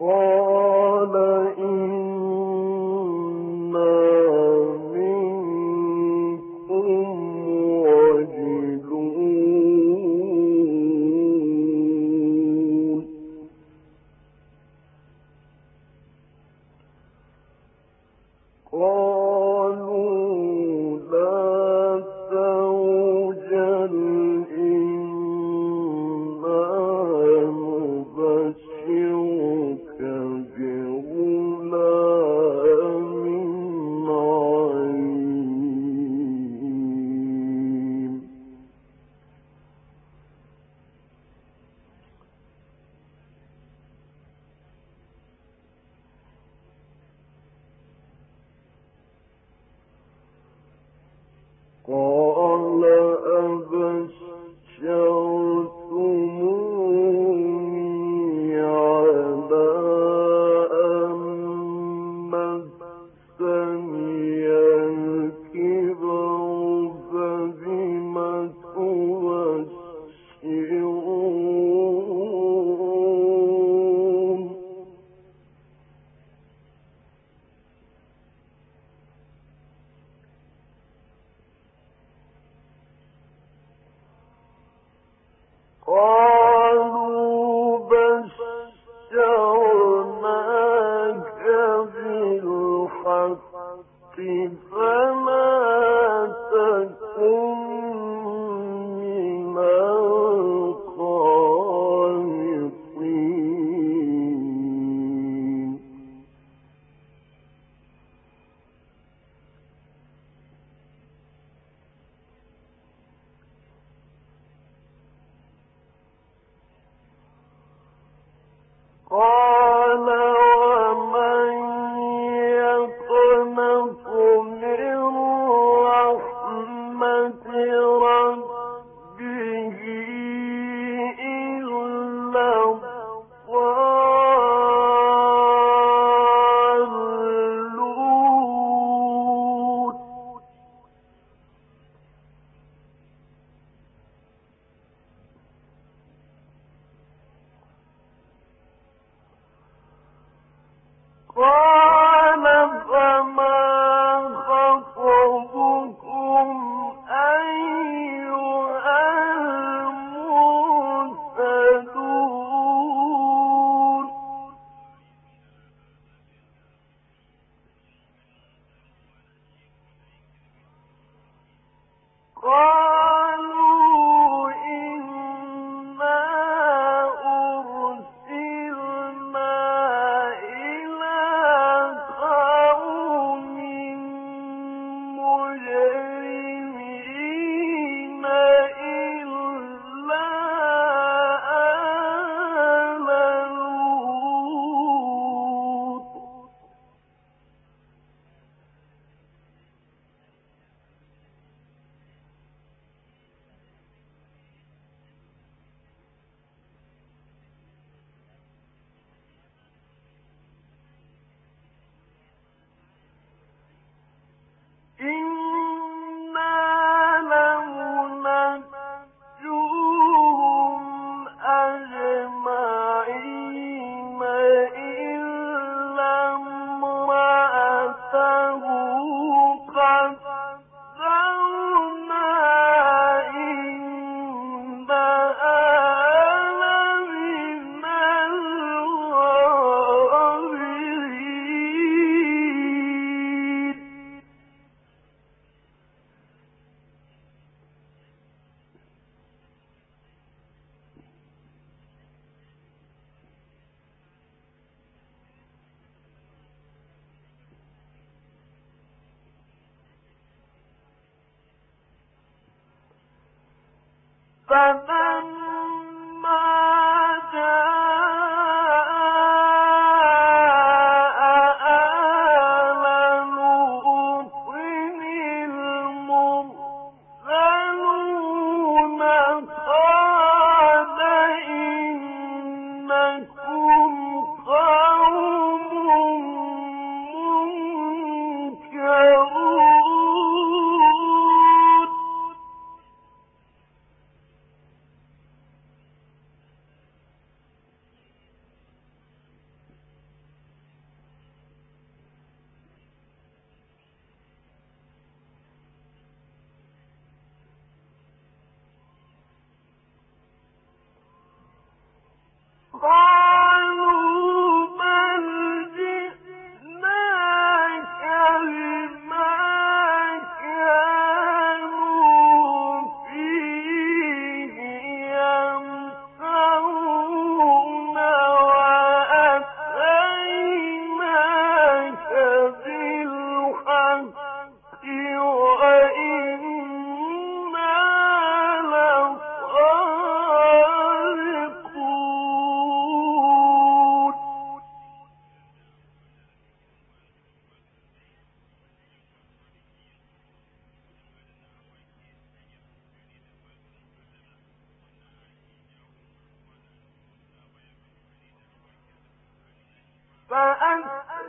Oh. فما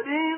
every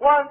قال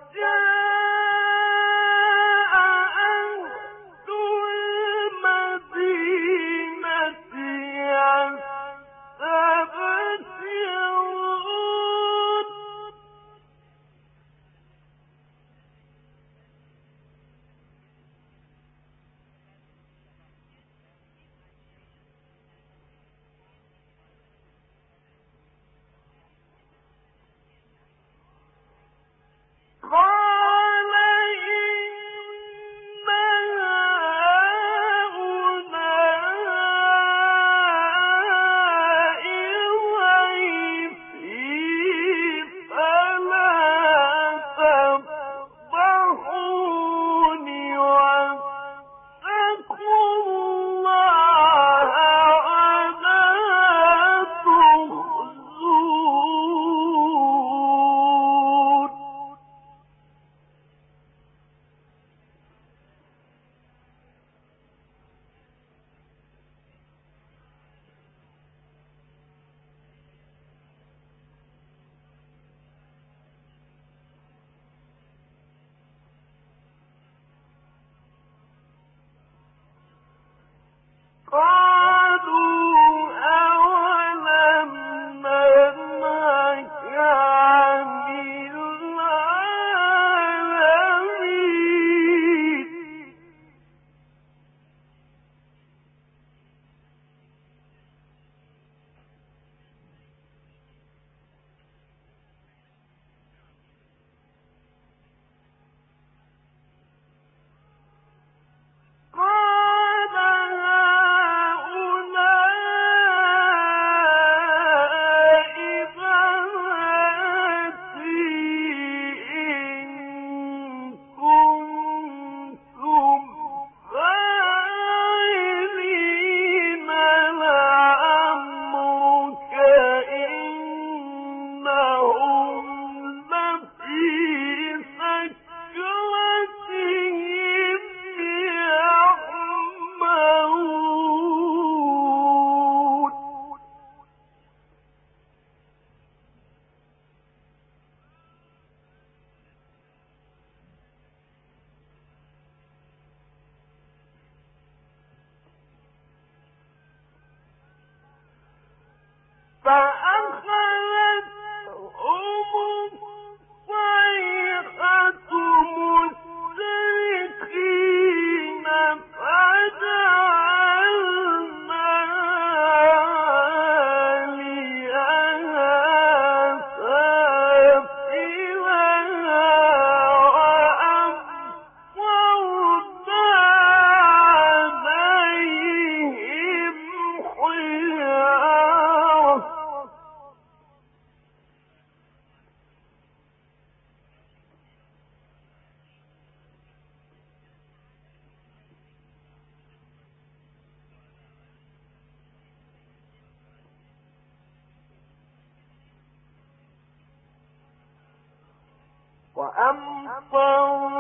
وأمطرنا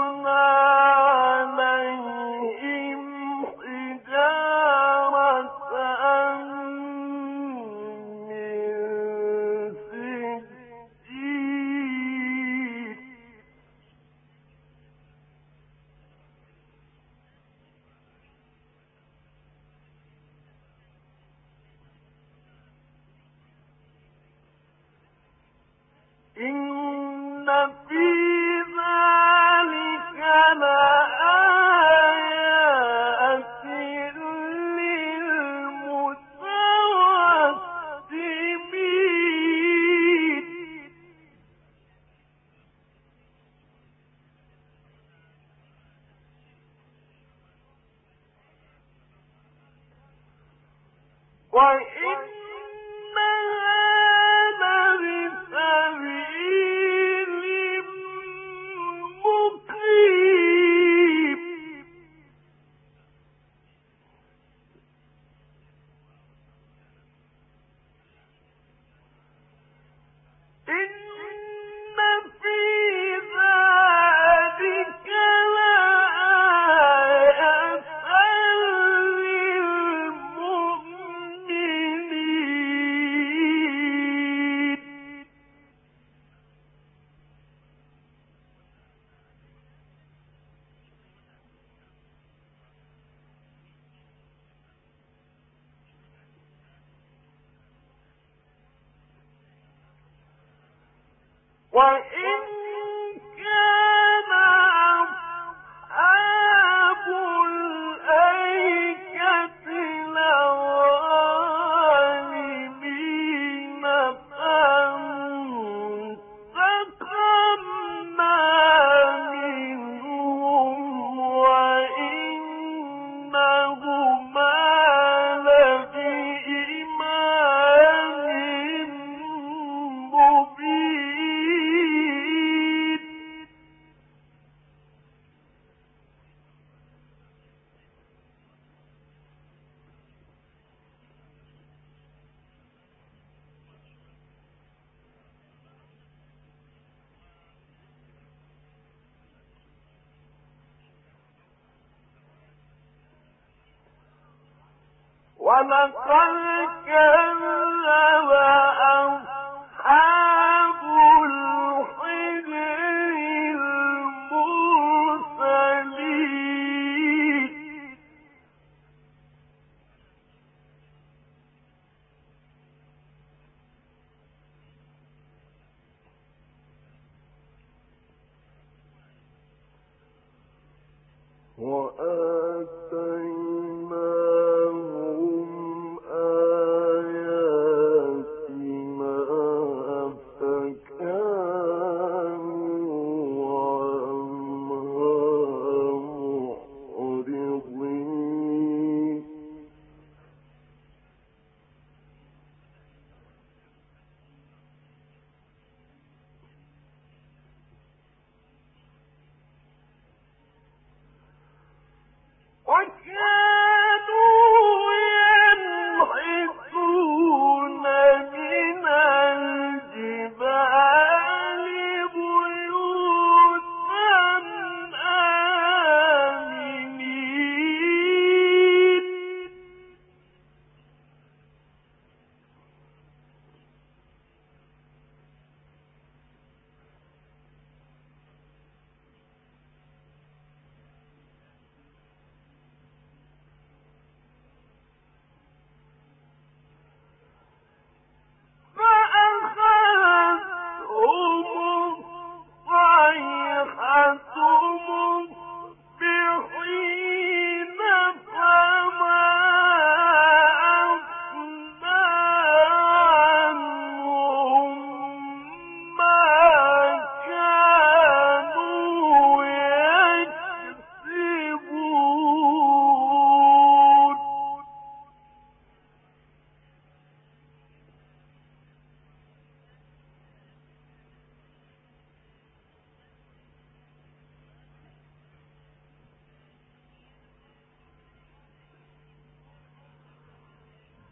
وإن ولقد كذب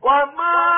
وقل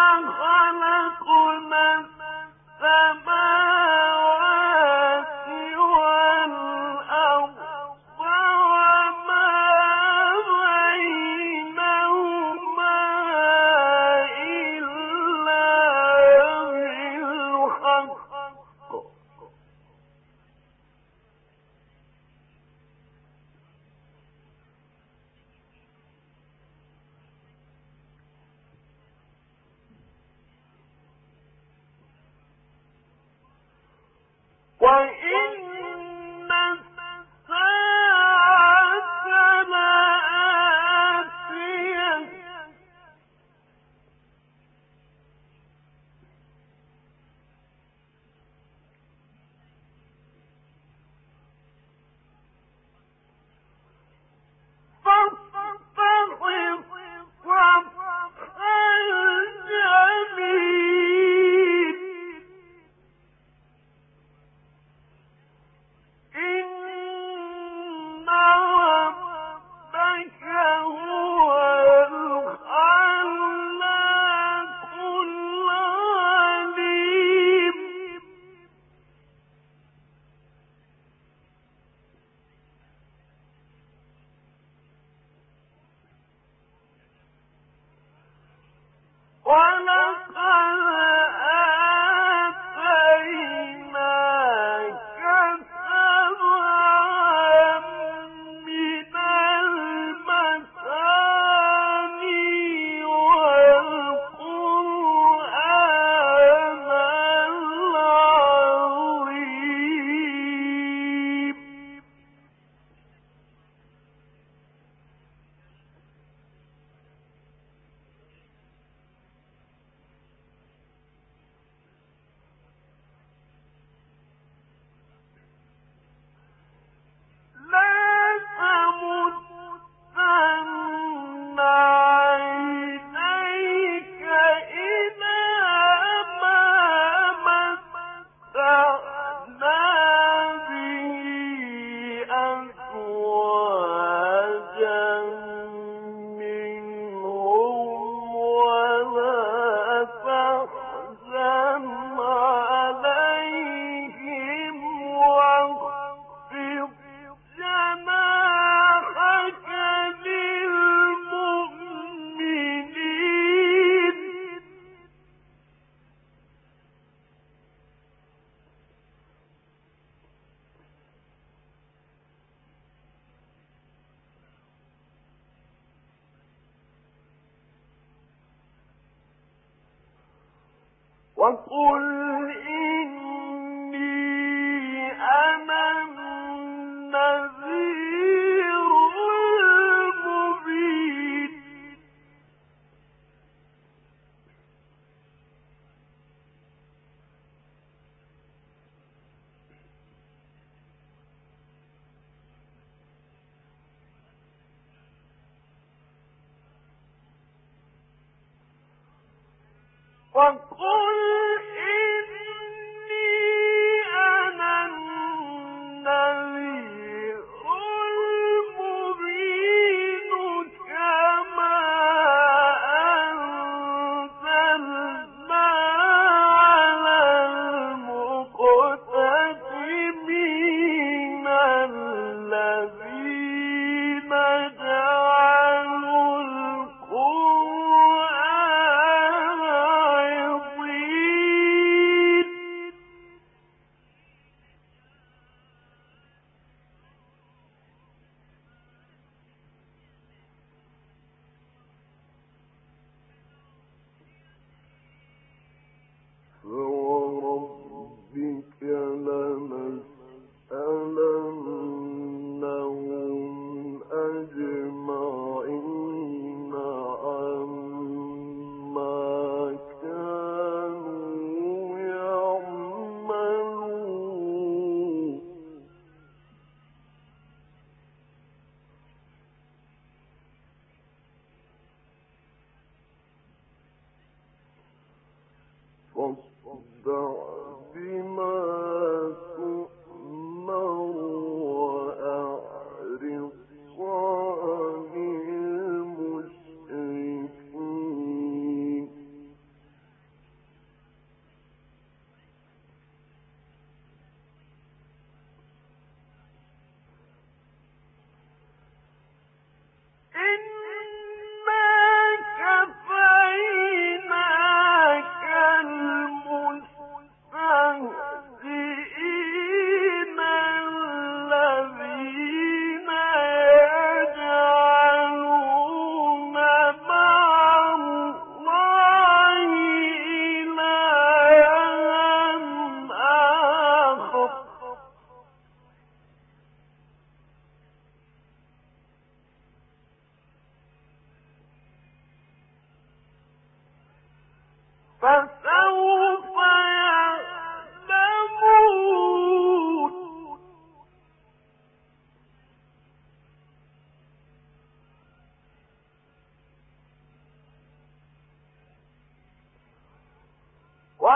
وقل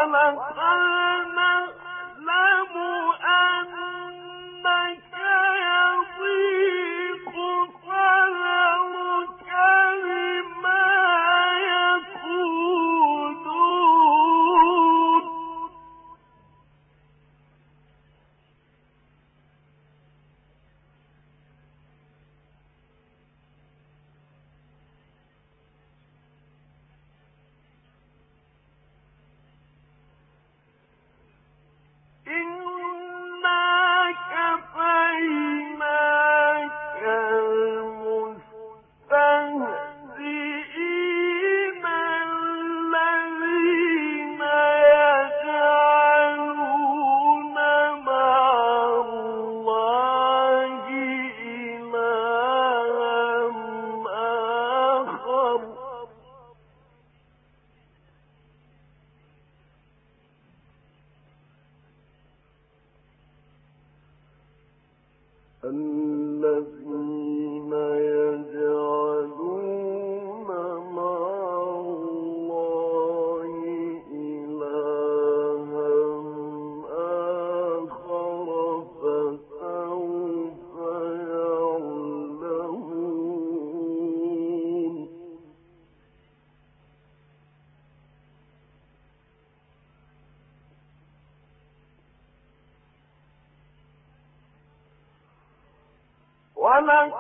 فسبح بحمد